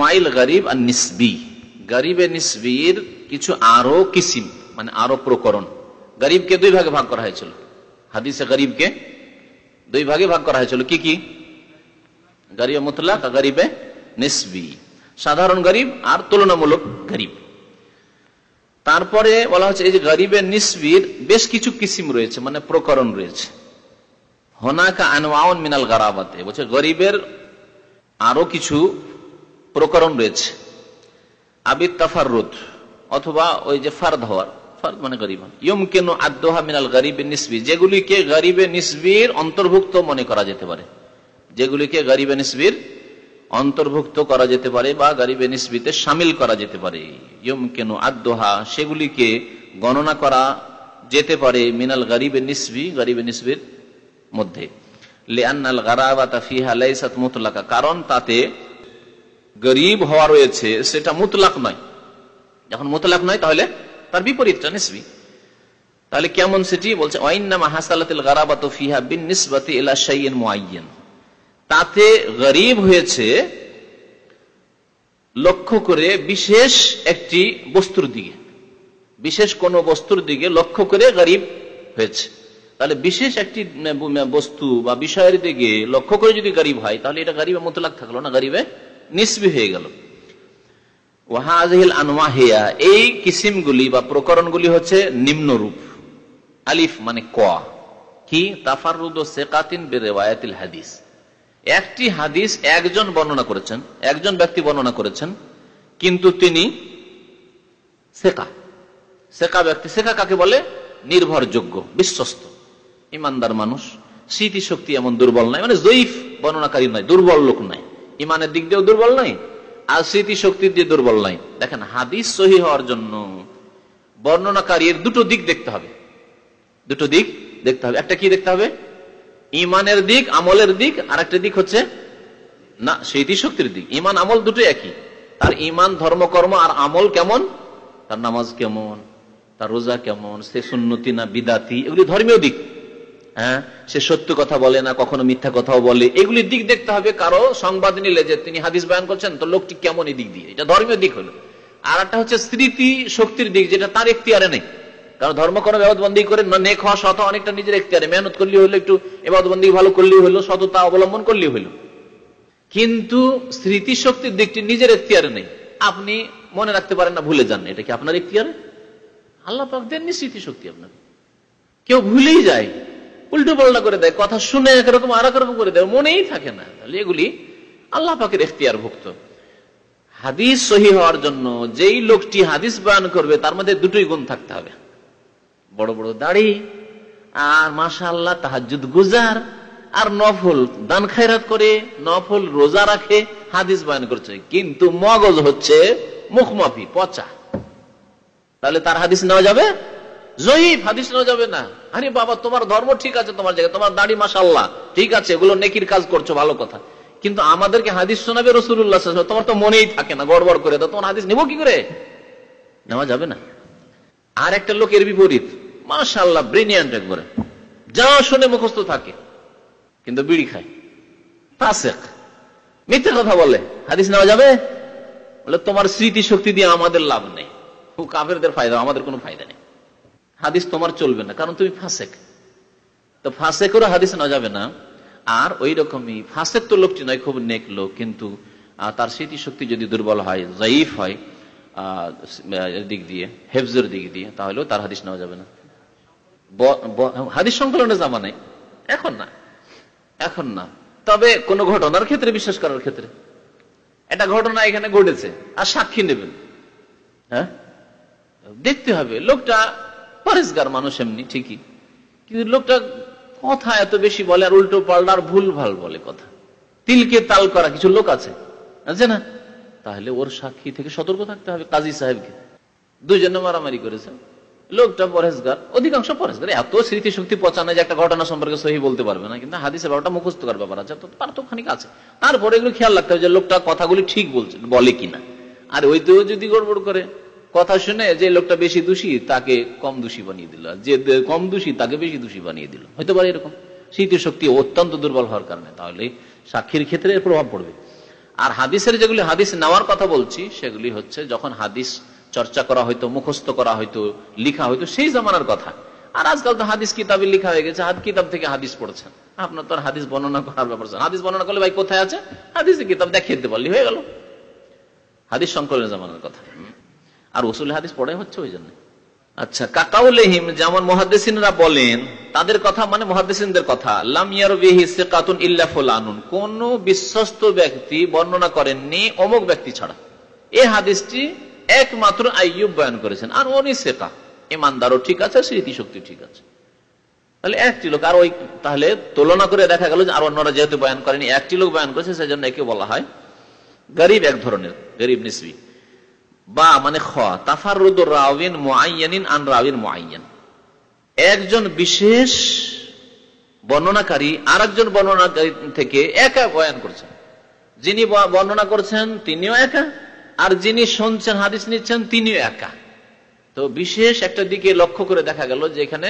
আনওয়াইল গরিব আর নিসবি। গরিবে নিসবির কিছু আরও কিসিম মানে আরও প্রকরণ। গরিবকে দুই ভাগে ভাগ করা হয়েছিল। হাদিসে গরিবকে দুই ভাগে ভাগ করা হয়েছিল। কি কি? গরিবে মুতলাক গরিবে নিসবি। সাধারণ গরিব আর তুলনামূলক গরিব। তারপরে বলা হচ্ছে এই যে গরিবের নিসবির বেশ কিছু কিসিম রয়েছে মানে প্রকরণ রয়েছে। হনাকা আনওয়াউন মিনাল গারাবাতে। বলছে গরিবের আরও কিছু প্রকরণ রয়েছে। আবিদ তাফারুদ অথবা ওই যে ফার্দ হওয়ার, ফার্দ মানে গরিব ইয়ম কেন আদোহা মিনাল গরিবের নিসবি, যেগুলিকে গরিবে নিসবির অন্তর্ভুক্ত মনে করা যেতে পারে। যেগুলিকে গরিবে নিসবির অন্তর্ভুক্ত করা যেতে পারে বা গরিবে নিসবিতে সামিল করা যেতে পারে। ইয়ম কেন আদোহা সেগুলিকে গণনা করা যেতে পারে মিনাল গরিবে নিসবি, গরিবে নিসবির মধ্যে। লিআন্নাল গারাবাতা ফিহা লাইসাত মুতলাকা, কারণ তাতে গরিব হওয়া রয়েছে, সেটা মুতলাক নয়। যখন মুতলাক নয়, তাহলে তার বিপরীতটা নিসবি। তাহলে কেমন সেটি? বলছে গারাবাতু ফিহা বিন নিসবাতি তাতে গরিব হয়েছে লক্ষ্য করে বিশেষ একটি বস্তুর দিকে। বিশেষ কোন বস্তুর দিকে লক্ষ্য করে গরিব হয়েছে। তাহলে বিশেষ একটি বস্তু বা বিষয়ের দিকে লক্ষ্য করে যদি গরিব হয়, তাহলে এটা গরিবে মতলাক থাকল না, গরিবে নিসবি হয়ে গেল। ওয়াহাজহিল আনওয়াহিয়া, এই কিসিমগুলি বা প্রকরণগুলি হচ্ছে নিম্নরূপ। আলিফ মানে ক। কি? তাফারুদ ও সেকাতিন হাদিস। একটি হাদিস একজন বর্ণনা করেছেন, একজন ব্যক্তি বর্ণনা করেছেন, কিন্তু তিনি সেকা। সেকা ব্যক্তি, সেকা কাকে বলে? নির্ভরযোগ্য, বিশ্বস্ত, ইমানদার মানুষ। স্মৃতিশক্তি এমন দুর্বল নাই মানে জয়ীফ বর্ণনাকারী নয়, দুর্বল লোক নাই। ইমানের দিক দিয়েও দুর্বল নয় আর স্মৃতি শক্তির দিয়ে দুর্বল নয় দেখেন, হাদিস সহি হওয়ার জন্য বর্ণনাকারীর দুটো দিক দেখতে হবে। দুটো দিক দেখতে হবে। একটা কি দেখতে হবে? ইমানের দিক, আমলের দিক আর একটা দিক হচ্ছে, না স্মৃতি শক্তির দিক। ইমান, আমল দুটো একই। তার ইমান, ধর্মকর্ম আর আমল কেমন? তার নামাজ কেমন? তার রোজা কেমন? সে সুন্নতি না বিদাতি? এগুলি ধর্মীয় দিক। হ্যাঁ? সে সত্য কথা বলে না, কখনো মিথ্যা কথাও বলে। এগুলির দিক দেখতে হবে কারও সংবাদ নিলে যে তিনি হাদিস বয়ান করছেন, তো লোকটি কেমন এই দিক দিয়ে? এটা ধর্মীয় দিক হলো। আর একটা হচ্ছে স্মৃতি শক্তির দিক, যেটা তার এখতিয়ারে নেই। কারণ ধর্ম কোনো ব্যবদবন্দি করে নেক হওয়া শত অনেকটা নিজের এখতিয়ারে। মেহনত করলে হলো, একটু এবাদবন্দি ভালো করলেই হলো, সততা অবলম্বন করলেই হলো। কিন্তু স্মৃতি শক্তির দিকটি নিজের এখতিয়ারে নেই। আপনি মনে রাখতে পারেন না, ভুলে যান। এটা কি আপনার এখতিয়ারে? আল্লাহ পাক দেননি স্মৃতি শক্তি আপনার কেউ ভুলেই যায়। উল্টো পাল্টা করে দেয়, কথা শুনে একরকম আর রকম করে দেয়, মনেই থাকে না। তাহলে এগুলি আল্লাহ পাকের এখতিয়ার ভুক্ত হাদিস সহি হওয়ার জন্য যেই লোকটি হাদিস বয়ান করবে, তার মধ্যে দুটোই গুণ থাকতে হবে। বড় বড় দাড়ি, আর মাসা আল্লাহ তাহাজুদ গুজার, আর নফল দান খায়রাত করে, নফল রোজা রাখে, হাদিস বয়ান করছে। কিন্তু মগজ হচ্ছে মুখমাফি পচা। তাহলে তার হাদিস নেওয়া যাবে? জয়ীফ হাদিস নেওয়া যাবে না। আরে বাবা, তোমার ধর্ম ঠিক আছে তোমার জায়গায়, তোমার দাড়ি মাসাল্লাহ ঠিক আছে, এগুলো নেকির কাজ করছ, ভালো কথা। কিন্তু আমাদেরকে হাদিস শোনাবে রসুল্লাহ তোমার তো মনেই থাকে না, গড়বড় করে তোমার হাদিস নেব কি করে? নেওয়া যাবে না। আর একটা লোকের বিপরীত মাসাল্লাহ ব্রিনিয়ান্ট একবারে। যা শুনে মুখস্থ থাকে, কিন্তু বিড়ি খায়। ফাসেক। মিথ্যে কথা বলে, হাদিস নেওয়া যাবে? বলে, তোমার স্মৃতি শক্তি দিয়ে আমাদের লাভ নেই। কাফেরদের ফায়দা, আমাদের কোনো ফায়দা নেই। হাদিস তোমার চলবে না, কারণ তুমি ফাঁসেক। তো ফাঁসেকেরও হাদিস না যাবে না। আর ওই রকমই, ফাঁসেক তো লোকটি নয়, খুব নেক লোক, কিন্তু তার স্মৃতি শক্তি যদি দুর্বল হয় জয়ীফ হয় দিক দিয়ে, হেফজের দিক দিয়ে, তাহলেও তার হাদিস নেওয়া যাবে না। হাদিস সংকলনের জামা নেই এখন না এখন না। তবে কোন ঘটনার ক্ষেত্রে, বিশ্বাস করার ক্ষেত্রে, একটা ঘটনা এখানে ঘটেছে, আর সাক্ষী নেবেন। হ্যাঁ? দেখতে হবে, লোকটা পরেশগার মানুষ এমনি, ঠিকই। কিন্তু লোকটা কথা এত বেশি বলে আর উল্টো পাল্টা আর ভুল ভালো বলে কথা। তিলকে তাল করা কিছু লোক আছে? আছে না? তাহলে ওর সাক্ষী থেকে সতর্ক থাকতে হবে কাজী সাহেবকে। দুজনে মারামারি করেছে। লোকটা পরেশগার অধিকাংশ পরেশগার এত স্মৃতি শক্তি পচানো যে একটা ঘটনা সম্পর্কে সহি বলতে পারবে না, কিন্তু হাদিসের ব্যাপারটা মুখস্থ করার ব্যাপার আছে, তো পার্থক্যখানিক আছে। তারপরে এগুলো খেয়াল রাখতে হবে যে লোকটা কথাগুলি ঠিক বলছে, বলে কিনা। আর ওই তো যদি গড়বড় করে কথা শুনে যে লোকটা বেশি দোষী, তাকে কম দোষী বানিয়ে দিল। যে কম দোষী, তাকে বেশি দোষী বানিয়ে দিল। হয়তো পারে এরকম। স্মৃতি শক্তি অত্যন্ত দুর্বল হওয়ার কারণে। তাহলে সাক্ষীর ক্ষেত্রে এর প্রভাব পড়বে। আর হাদিসের যেগুলি হাদিস নেওয়ার কথা বলছি, সেগুলি হচ্ছে যখন হাদিস চর্চা করা হয়তো, মুখস্থ করা হয়তো, লিখা হয়তো, সেই জামানার কথা। আর আজকাল তো হাদিস কিতাবে লিখা হয়ে গেছে হাত কিতাব থেকে হাদিস পড়ছেন। আপনার তো হাদিস বর্ণনা করার ব্যাপার হাদিস বর্ণনা করলে ভাই কোথায় আছে? হাদিসের কিতাব দেখিয়ে দিতে পারলি, হয়ে গেল। হাদিস সংকলনের জামানার কথা। আর উসুল হাদিস পড়াই হচ্ছে ওই জন্য। আচ্ছা কাকাউলেহিম, যেমন মহাদেসিনরা বলেন, তাদের কথা মানে মহাদেসিনদের কথা লামিয়ার বিহি সেকাতুন ইল্লা কোন বিশ্বস্ত ব্যক্তি বর্ণনা করেননি অমুক ব্যক্তি ছাড়া। এই হাদিসটি একমাত্র আইয়ুব বয়ান করেছেন। আর উনি সেকা। ইমানদারও ঠিক আছে, স্মৃতিশক্তি ঠিক আছে। তাহলে একটি লোক, আর ওই তাহলে তুলনা করে দেখা গেল যে আর অন্যরা যেহেতু বয়ান করেনি, একটি লোক বয়ান করেছে, সেজন্য একে বলা হয় গরিব এক ধরনের, গরিব নিসবি। বা মানে খ আন একজন বিশেষ বর্ণনাকারী আর একজন বর্ণনাকারী থেকে একা বয়ান করছেন। যিনি বর্ণনা করছেন, তিনিও একা, আর যিনি শুনছেন, হাদিস নিচ্ছেন, তিনিও একা। তো বিশেষ একটা দিকে লক্ষ্য করে দেখা গেল যে এখানে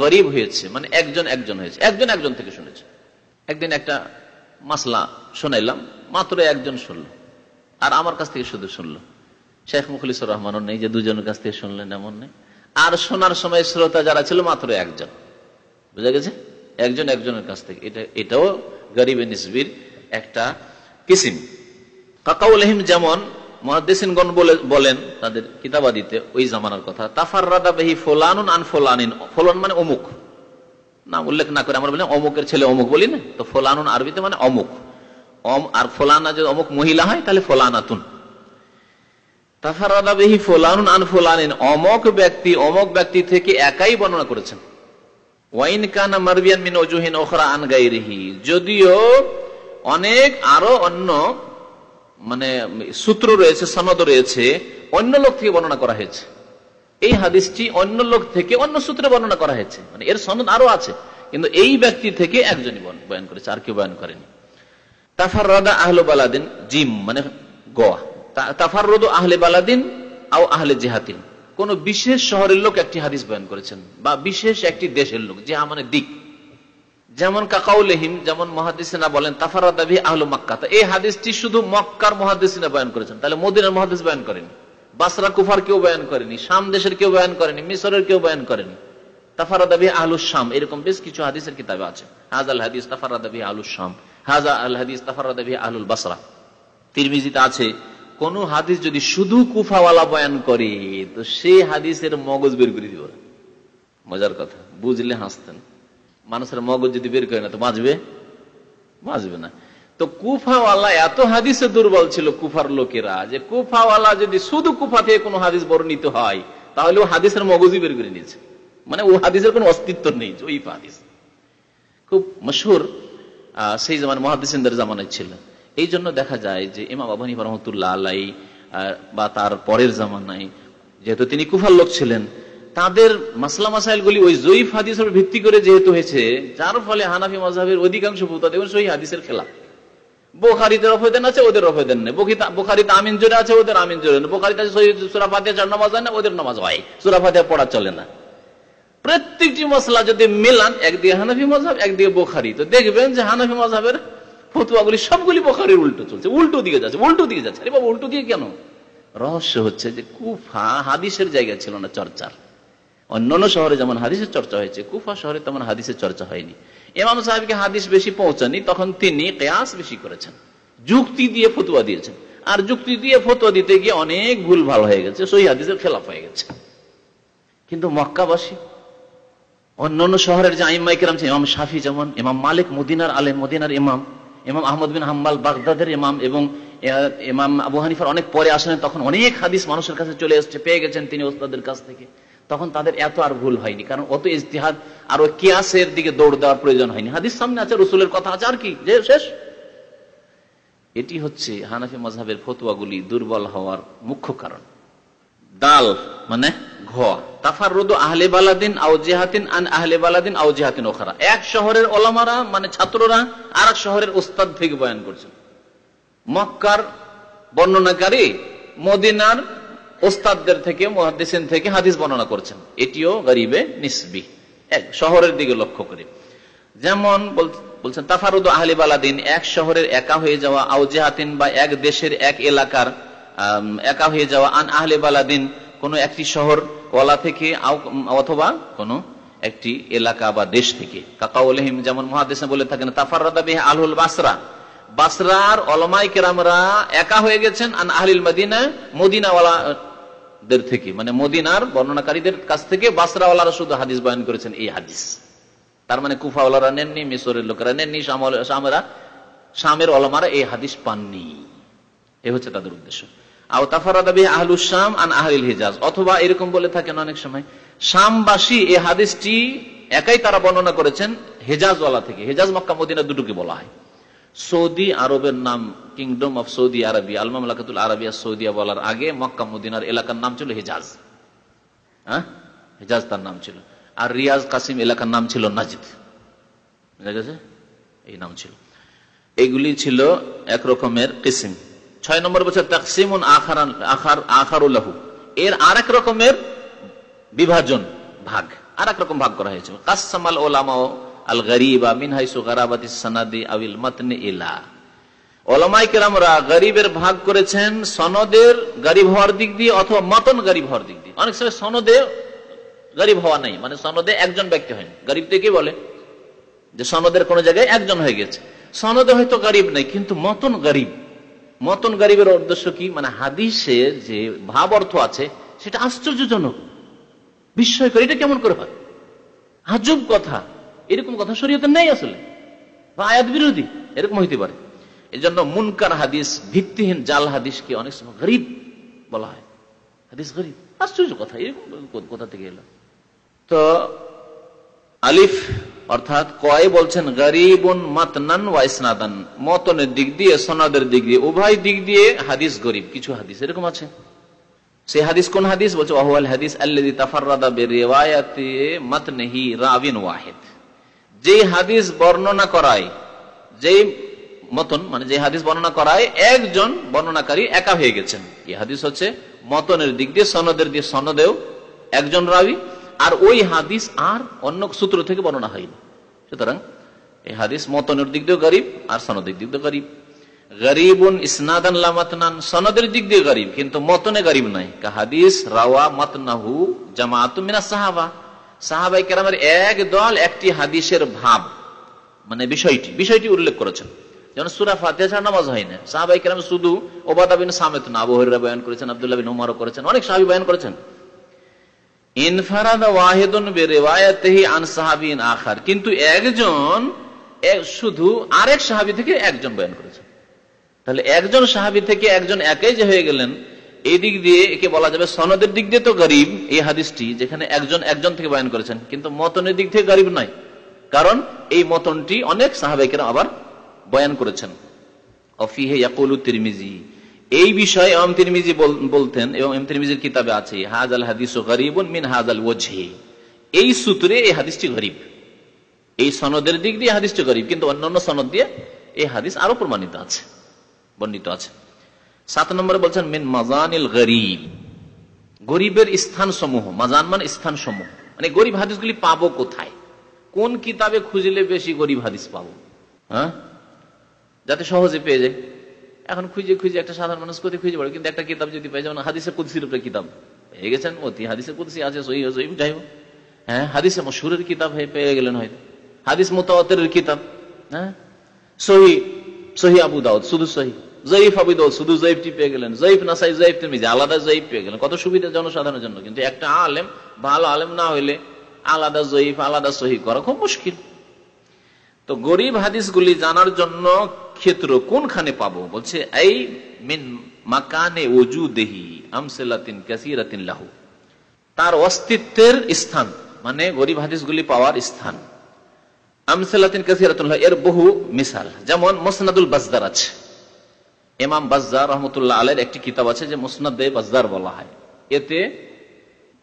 গরিব হয়েছে মানে একজন একজন হয়েছে, একজন একজন থেকে শুনেছে। একদিন একটা মাসলা শোনাইলাম, মাত্র একজন শুনলো, আর আমার কাছ থেকে শুধু শুনলো। শেখ মুখলিসুর রহমানও নেই যে দুজনের কাছ থেকে শুনলেন, এমন নেই। আর শোনার সময় শ্রোতা যারা ছিল, মাত্র একজন। বুঝা গেছে? একজন একজনের কাছ থেকে। এটা, এটাও গরিবে নিসবির একটা কিসিম। কাকাউলহিম যেমন মহাদেসিনগণ বলে, বলেন তাদের কিতাবাদিতে, ওই জামানার কথা তাফার রাদা বেহি ফোলানুন আন ফোলানিন। ফোলান মানে অমুক। নাম উল্লেখ না করে আমরা বলি, অমুকের ছেলে অমুক বলি না। তো ফোলানুন আরবিতে মানে অমুক। অম, আর ফোলানা যদি অমুক মহিলা হয়, তাহলে ফোলানাতুন। তাফারাদা বেহি ফোলানুন আন ফোলানিন। অমক ব্যক্তি অমক ব্যক্তি থেকে একাই বর্ণনা করেছেন। ওয়াইন কানা মারবিয়ান মিন ওজুহিন ওখরা আন গাইরিহি। যদিও অনেক আরও অন্য মানে সূত্র রয়েছে, সনদ রয়েছে, অন্য লোক থেকে বর্ণনা করা হয়েছে। এই হাদিসটি অন্য লোক থেকে অন্য সূত্রে বর্ণনা করা হয়েছে। মানে এর সনদ আরও আছে, কিন্তু এই ব্যক্তি থেকে একজনই বয়ান করেছে, আর কেউ বয়ান করেনি। তাফাররাদা আহলে বালাদিন জিম মানে গোয়া। আহলে বালাদিন আও আহলে জেহাতিন কোন বিশেষ শহরের লোক একটি হাদিস বয়ান করেছেন, বা বিশেষ একটি দেশের লোক, যে মানে দিক। যেমন কাকাউলেহিম, যেমন মহাদিসিনা বলেন তাফারাদাবি আহলু মক্কা। এই হাদিসটি শুধু মক্কার করেছেন, তাহলে মদিনার মহাদিস বাসরা কুফার কেউ বয়ান করেনি, শাম দেশের কেউ বয়ান করেনি মিশরের কেউ করেনি। তাফারাদাবি আহলু শাম, এরকম বেশ কিছু হাদিসের কিতাবে আছে। হাজ আল হাদিস তাফারাদাবি শাম হাজা আল হাদিস বাসরা। তিরমিজিতে আছে কোন হাদিস যদি শুধু কুফাওয়ালা বয়ান করে, তো সেই হাদিসের মগজ বের করে দিব মজার কথা, বুঝলে হাসতেন। মানুষের মগজ যদি বের করে না, তো বাঁচবে? বাঁচবে না। তো কুফাওয়ালা, এত হাদিসে দুর্বল ছিল কুফার লোকেরা, যে কুফাওয়ালা যদি শুধু কুফা থেকে কোনো হাদিস বর্ণিত হয়, তাহলে ও হাদিসের মগজই বের করে নিয়েছে। মানে ও হাদিসের কোনো অস্তিত্ব নেই ওই হাদিস। খুব মশহুর সেই জামান মহাদিসেন্দ্র জামানায় ছিল। এই জন্য দেখা যায় যে ইমাম আবানি রহমতুল্লাহ আলাই বা তার পরের জামানায়, যেহেতু তিনি কুফার লোক ছিলেন, তাদের মাসলা মাসাইলগুলি ওই জয়ীফ হাদিসের ভিত্তি করে যেহেতু হয়েছে, যার ফলে হানাফি মজাহের অধিকাংশ হাদিসের খেলা বোখারিতে রফেদেন আছে, ওদের রফেদেন নেই। বোখারিতে আমিন জোরে আছে, ওদের আমিন জোরে নেই। বোখারিতে আছে সুরাফাতিয়া চার নামাজ হয় না, ওদের নামাজ হয়। সুরাফাতিয়া পড়া চলে না। প্রত্যেকটি মশলা যদি মিলান, একদিকে হানাফি মজাব একদিকে বোখারি। তো দেখবেন যে হানাফি মজাবের ফতুয়াগুলি সবগুলি বোখারির উল্টো চলছে, উল্টো দিকে যাচ্ছে, উল্টো দিকে যাচ্ছে। আরে বাবা, উল্টো দিকে কেন? রহস্য হচ্ছে যে কুফা হাদিসের জায়গা ছিল না চর্চার। অন্যান্য শহরে যেমন হাদিসের চর্চা হয়েছে, কুফা শহরে তেমন হাদিসের চর্চা হয়নি। ইমাম সাহেবকে হাদিস বেশি পৌঁছানি তখন তিনি কেয়াস বেশি করেছেন। যুক্তি দিয়ে ফতুয়া দিয়েছেন। আর যুক্তি দিয়ে ফতুয়া দিতে গিয়ে অনেক ভুল ভালো হয়ে গেছে সই হাদিসের খেলাফ হয়ে গেছে। কিন্তু মক্কাবাসী, অন্যান্য শহরের যে আইমাই কেরাম ইমাম শাফি যেমন, ইমাম মালিক, মদিনার আলেম মদিনার ইমাম ইমাম আহমদ বিন হাম্বাল বাগদাদের ইমাম এবং ইমাম আবু হানিফার অনেক পরে আসলেন তখন অনেক হাদিস মানুষের কাছে চলে এসছে, পেয়ে গেছেন তিনি ওস্তাদের কাছ থেকে। তখন তাদের এত আর ভুল হয়নি, কারণ অত ইজতিহাদ আর ওই কিয়াসের দিকে দৌড় দেওয়ার প্রয়োজন হয়নি। হাদিস সামনে আছে, রসুলের কথা আছে, আর কি? যে শেষ। এটি হচ্ছে হানাফি মজাহের ফতুয়াগুলি দুর্বল হওয়ার মুখ্য কারণ। দাল মানে ঘ আহলে বালাদিন আন আহলে বালাদিন ওখারা এক শহরের মানে ছাত্ররা আর এক শহরের ওস্তাদ থেকে বয়ান করছেন। মক্কার বর্ণনাকারী মদিনার ওস্তাদদের থেকে মহাদিসিন থেকে হাদিস বর্ণনা করছেন। এটিও গরিবে নিসবি। এক শহরের দিকে লক্ষ্য করে। যেমন বল, বলছেন তাফারুদ আহলি এক শহরের একা হয়ে যাওয়া আউ জেহাতিন বা এক দেশের এক এলাকার একা হয়ে যাওয়া, আন আহলে বালাদিন, কোন একটি শহর ওয়ালা থেকে অথবা কোন একটি এলাকা বা দেশ থেকে। কাকাউলহিম যেমন মহাদেশে বলে থাকেন তাফারদা বিহ আলহুল বাসরা। বাসরার অলমাই কেরামরা একা হয়ে গেছেন আন আহলিল মদিনা, মদিনাওয়ালাদের থেকে। মানে মদিনার বর্ণনাকারীদের কাছ থেকে বাসরাওয়ালারা শুধু হাদিস বয়ন করেছেন, এই হাদিস। তার মানে কুফাওয়ালারা নেননি, মিশরের লোকেরা নেননি শামেরা, শামের অলমারা এই হাদিস পাননি। এ হচ্ছে তাদের উদ্দেশ্য। অথবা এরকম বলে থাকেন অনেক সময়, শামবাসী এই হাদিসটি একাই তারা বর্ণনা করেছেন হেজাজওয়ালা থেকে। হেজাজ মক্কা মদিনা দুটোকে বলা হয়। সৌদি আরবের নাম কিংডম অফ সৌদি আরবি আল মামলাকাতুল আরবিয়া সৌদিয়া বলার আগে মক্কা মদিনার এলাকার নাম ছিল হেজাজ। হ্যাঁ? হেজাজ তার নাম ছিল। আর রিয়াজ কাসিম এলাকার নাম ছিল নাজিদ। বুঝা গেছে? এই নাম ছিল। এইগুলি ছিল এক রকমের কিসিম। ছয় নম্বর বছর তাকসিমুন আখারান, আখার আখারুল্লাহু এর আর এক রকমের বিভাজন ভাগ আর এক রকম ভাগ করা হয়েছে। কাসামাল ওলামা আল গরিবা মিনহাইসু গারাবাতি সানাদি আবিল মাতনি ইলা। ওলামাই কেরামরা গরিবের ভাগ করেছেন সনদের গরিব হওয়ার দিক দিয়ে অথবা মতন গরিব হওয়ার দিক দিয়ে। অনেক সময় সনদে গরিব হওয়া নেই মানে সনদে একজন ব্যক্তি হয়নি। গরিব থেকে বলে? যে সনদের কোন জায়গায় একজন হয়ে গেছে। সনদে হয়তো গরিব নেই, কিন্তু মতন গরিব মতন গরিবের উদ্দেশ্য কি? মানে হাদিসের যে ভাব অর্থ আছে, সেটা আশ্চর্যজনক। বিস্ময়কর, এটা কেমন করে হয়? আজব কথা। এরকম কথা শরীয়তে নেই আসলে। বা আয়াত বিরোধী, এরকম হইতে পারে। এই জন্য মুনকার হাদিস, ভিত্তিহীন জাল হাদিসকে অনেক সময় গরিব বলা হয়। হাদিস গরিব, আশ্চর্য কথা, এরকম কোথা থেকে এলো? তো আলিফ অর্থাৎ কয় বলছেন, গরিবুন মাতনান ওয়া ইসনাদান। মতনের দিক দিয়ে, সনাদের দিক দিয়ে, উভয় দিক দিয়ে হাদিস গরিব। কিছু হাদিস এরকম আছে? সেই হাদিস কোন হাদিস? বলছে ওয়াহুয়াল হাদিস আল্লাযী তাফাররাদা বিরিওয়ায়াতি মাতনিহি রাবিন ওয়াহিদ। যে হাদিস বর্ণনা করায়, যেই মতন মানে যে হাদিস বর্ণনা করায়, একজন বর্ণনাকারী একা হয়ে গেছেন। এই হাদিস হচ্ছে মতনের দিক দিয়ে, সনদের দিয়ে, সনদেও একজন রাবি আর ওই হাদিস আর অন্য সূত্র থেকে বর্ণনা হয়নি সুতরাং এই হাদিস মতনের দিক দিয়েও গরিব আর সনদের দিক দিয়ে গরিব। গরিবুন সনদের দিক দিয়ে গরিব, কিন্তু মতনে গরিব হাদিস, রাওয়া সাহাবা। একটি হাদিসের ভাব মানে বিষয়টি বিষয়টি উল্লেখ করেছেন। যেমন সুরা নামাজ হয় না। শুধু ওবাদা সামেত না আবু হরিরা বয়ান করেছেন, আব্দুল্লাহ বিন উমারও করেছেন, অনেক সাহাবি বয়ান করেছেন। ইনফারাদ ওয়াহিদুন বিরিওয়ায়াতিহি আন সাহাবিন আখার। কিন্তু একজন, এক- শুধু আরেক সাহাবী থেকে একজন বয়ান করেছেন তাহলে একজন সাহাবী থেকে একজন একাই যে হয়ে গেলেন, এই দিক দিয়ে একে বলা যাবে সনদের দিক দিয়ে তো গরিব, এই হাদিসটি যেখানে একজন একজন থেকে বয়ান করেছেন। কিন্তু মতনের দিক থেকে গরিব নয়। কারণ এই মতনটি অনেক সাহাবাহিকেরা আবার বয়ান করেছেন। অফিহে ইয়াকুলু তিরমিজি। এই বিষয়ে এম তিরমিজি বলতেন এবং এম তিরমিজির কিতাবে আছে হাজ আল হাদিস গরিবুন মিন হাজ আল ওজহে। এই সূত্রে এই হাদিসটি গরিব। এই সনদের দিক দিয়ে হাদিসটি গরিব, কিন্তু অন্যান্য সনদ দিয়ে এই হাদিস আরও প্রমাণিত আছে, বর্ণিত আছে। সাত নম্বরে বলছেন, মিন মাজানিল গরিব। গরিবের স্থান সমূহ মাজান মানে স্থান সমূহ মানে গরিব হাদিসগুলি পাবো কোথায়? কোন কিতাবে খুঁজলে বেশি গরিব হাদিস পাবো? হ্যাঁ? যাতে সহজে পেয়ে যায়। এখন খুঁজে খুঁজে একটা সাধারণ মানুষ কোথায় খুঁজে পড়ে কিন্তু একটা কিতাব যদি পাই, যেমন হাদিসে কুদ্সির উপরে কিতাব। পেয়ে গেছেন? অতি হাদিসে কুদ্সি আছে, সহি সহি, যাই হোক। হ্যাঁ হাদিসে মশুরের কিতাব হয়ে পেয়ে গেলেন হয়তো। হাদিস মোতাওয়াতের কিতাব হ্যাঁ? সহি সহি আবু দাউদ, শুধু সহি। জয়ীফ আবু দাউদ, শুধু জয়ীফটি পেয়ে গেলেন। জয়ীফ নাসাই, জয়ীফ তিরমিজি, আলাদা জয়ীফ পেয়ে গেলেন। কত সুবিধা জনসাধারণের জন্য। কিন্তু একটা আলেম, ভালো আলেম না হইলে আলাদা জয়ীফ, আলাদা সহি করা খুব মুশকিল। তো গরিব হাদিসগুলি জানার জন্য ক্ষেত্র কোনখানে পাবো? বলছে, এই মিন মাকানে ওজু দেহি আমসেলাতিন কাসিরাতিন লাহু। তার অস্তিত্বের স্থান মানে গরিব হাদিসগুলি পাওয়ার স্থান। আমসেলাতিন কাসিরাতুল লাহু, এর বহু মিসাল। যেমন মোসনাদুল বাজদার আছে। এমাম বাজদার রহমতুল্লাহ আলের একটি কিতাব আছে যে মুসনাদে বাজদার বলা হয়। এতে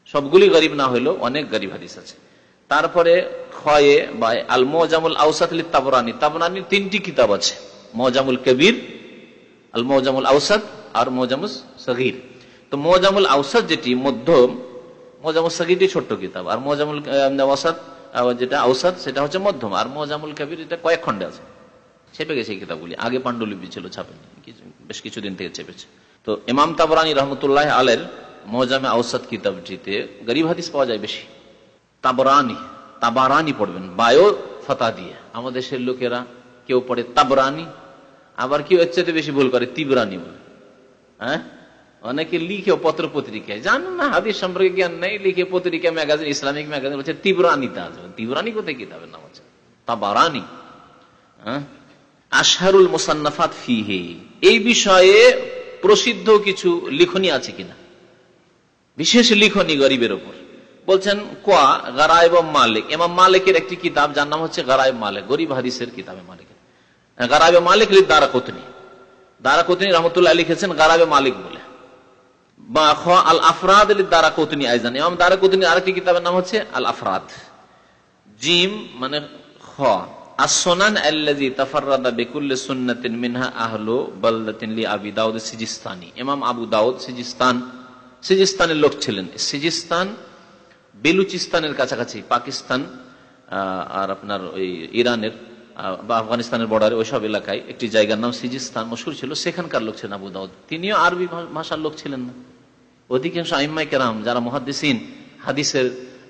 সবগুলি গরিব না হইলেও অনেক গরিব হাদিস আছে। তারপরে খয়ে বা আল মোজামুল আউসাত তাবরানি তাবরানির তিনটি কিতাব আছে। মোজামুল কবির আল মোজামুল আউসাদ আর মোজামুল সগির তো মোজামুল আউসাদ যেটি মধ্যম মোজামুল সগিরটি ছোট্ট কিতাব আর মোজামুল আহ, যেটা আউসাদ সেটা হচ্ছে মধ্যম। আর মোজামুল কবির এটা কয়েক খন্ডে আছে। ছেপে গেছে এই কিতাবগুলি। আগে পাণ্ডুলিপি ছিল ছাপেনি বেশ কিছুদিন থেকে চেপেছে তো ইমাম তাবরানি রহমতুল্লাহ আলের মোজামে আউসাদ কিতাবটিতে গরিব হাদিস পাওয়া যায় বেশি। তাবরানি তাবারানি পড়বেন। বায়ো ফাতা দিয়ে। আমাদের দেশের লোকেরা কেউ পড়ে তাবরানি আবার কি চাইতে বেশি ভুল করে, তিবরানি বলে। হ্যাঁ? অনেকে লিখে পত্র পত্রিকায়। জানেন না, হাদিস সম্পর্কে জ্ঞান নেই, লিখে পত্রিকা, ম্যাগাজিন, ইসলামিক ম্যাগাজিন বলছে তিবরানি তা তিবরানি কোথায় কিতাবের নাম হচ্ছে তাবারানি। হ্যাঁ? আশহারুল মোসান্নাফাত ফিহে। এই বিষয়ে প্রসিদ্ধ কিছু লিখনি আছে কিনা? বিশেষ লিখনি গরিবের ওপর। বলছেন, কোয়া গারায়ব মালিক। এমাম মালিকের একটি কিতাব, যার নাম হচ্ছে গারায়ব মালিক। গরিব হাদিসের কিতাবে মালিকের গারায়ব মালিক লিখ দারা কোতনি দারা কোতনি রহমতুল্লাহ লিখেছেন, গারাবে মালিক বলে। বা খ আল আফরাদ দারা কোতনি আইজান। দারা কোতনি আরেকটি কিতাবের নাম হচ্ছে আল আফরাদ জিম মানে খ মিনহা আবি দাউদ ইমাম আবু দাউদ লোক ছিলেন। সিজিস্তান বেলুচিস্তানের কাছাকাছি, পাকিস্তান আর আপনার ওই ইরানের। বা আফগানিস্তানের বর্ডারে ওইসব এলাকায় একটি জায়গার নাম সিজিস্তান মশুর ছিল, সেখানকার লোক ছিলেন আবু দাউদ। তিনিও আরবি ভাষার লোক ছিলেন না। অধিকাংশ আইম্মাই কেরাম যারা মহাদিসিন হাদিসের,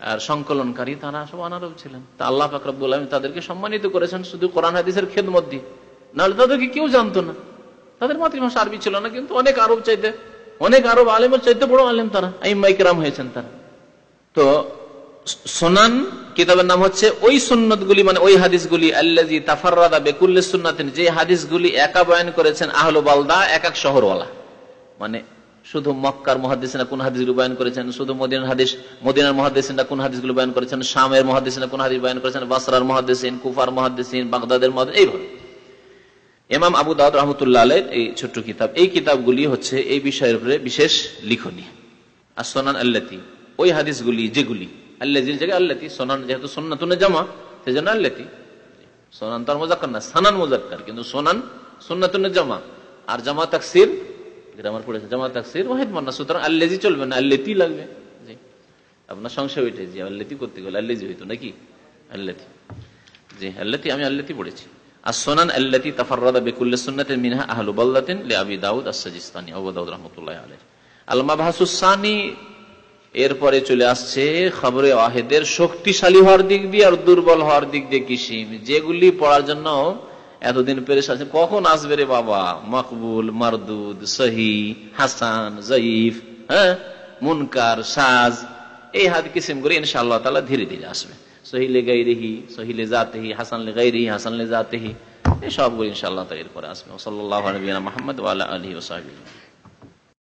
আর সংকলনকারী, তারা সব অনারব ছিলেন। তা আল্লাহ ফাকরাবুল আলম তাদেরকে সম্মানিত করেছেন শুধু কোরআন হাদিসের খেদমত দিয়ে। নাহলে তাদেরকে কেউ জানতো না। তাদের মাতৃভাষা আরবি ছিল না, কিন্তু অনেক আরব চাইতে, অনেক আরব আলেমের চাইতে বড় আলেম তারা আইম্মাই কেরাম হয়েছেন তারা। তো সোনান কিতাবের নাম হচ্ছে ওই সুন্নতগুলি মানে ওই হাদিসগুলি আল্লাজি তাফাররাদা বেকুল্লি সুন্নাতিন, যে হাদিসগুলি একা বয়ান করেছেন আহলো বালদা, এক এক শহরওয়ালা। মানে শুধু মক্কার মহাদিসিনা কোন হাদিসগুলো বয়ান করেছেন, শুধু মদিনার হাদিস, মদিনার মহাদিসিনা কোন হাদিস হাদিসগুলো বয়ান করেছেন, শামের মহাদিসিনা কোন হাদিস বয়ান করেছেন, বাসরার মহাদিসিন কুফার মহাদিসিন বাগদাদের মহাদিস এইভাবে। এমাম আবু দাউদ রহমতুল্লাহ আলের এই ছোট্ট কিতাব, এই কিতাবগুলি হচ্ছে এই বিষয়ের উপরে বিশেষ লিখনি আর সোনান আল্লাতি, ওই হাদিসগুলি, যেগুলি আল্লাজির জায়গায় আল্লাতি, সোনান, যেহেতু সোনাতুনে জামা সেই জন্য আল্লাতি। সোনান তার মোজাক্কর না, সানান মোজাক্কর, কিন্তু সোনান সোনাতুনে জামা। আর জামা তাকসির, গ্রামার পড়েছে, জামা তাকসির ওয়াহিদ মান্না সুতরাং আল্লেজি চলবে না, আল্লেতি লাগবে। জি। আপনার সংশয় ওইটাই, জি, আল্লেতি করতে গেলে আল্লেজি হইতো নাকি? আল্লাতি। জি, আল্লাতি, আমি আল্লাতি পড়েছি। আর সোনান আল্লাতি তাফাররাদা বিকুল্লি সুন্নাতিন মিনহা আহলু বাল্লাতিন লি আবি দাউদ আস-সাজিস্তানি, আবু দাউদ রাহমাতুল্লাহি আলাইহি। আল মাবহাসুস-সানি এরপরে চলে আসছে খবরে ওয়াহেদের শক্তিশালী হওয়ার দিক দিয়ে আর দুর্বল হওয়ার দিক দিয়ে কিসিম যেগুলি পড়ার জন্য এতদিন পেরেছ আছে। কখন আসবে রে বাবা? মকবুল, মারদুদ, সহি, হাসান, জয়ীফ হ্যাঁ? মুনকার, সাজ। এই হাত কিসিম করে ইনশাআল্লাহ তালা ধীরে ধীরে আসবে। সহিলে গাইরিহি সহিলে জাতেহি হাসান লে গাইরিহি হাসান লে জাতেহি এই সবগুলো ইনশাআল্লাহ তালা এরপরে আসবে। সাল্লাহ নবীনা আলহি ওসাহিব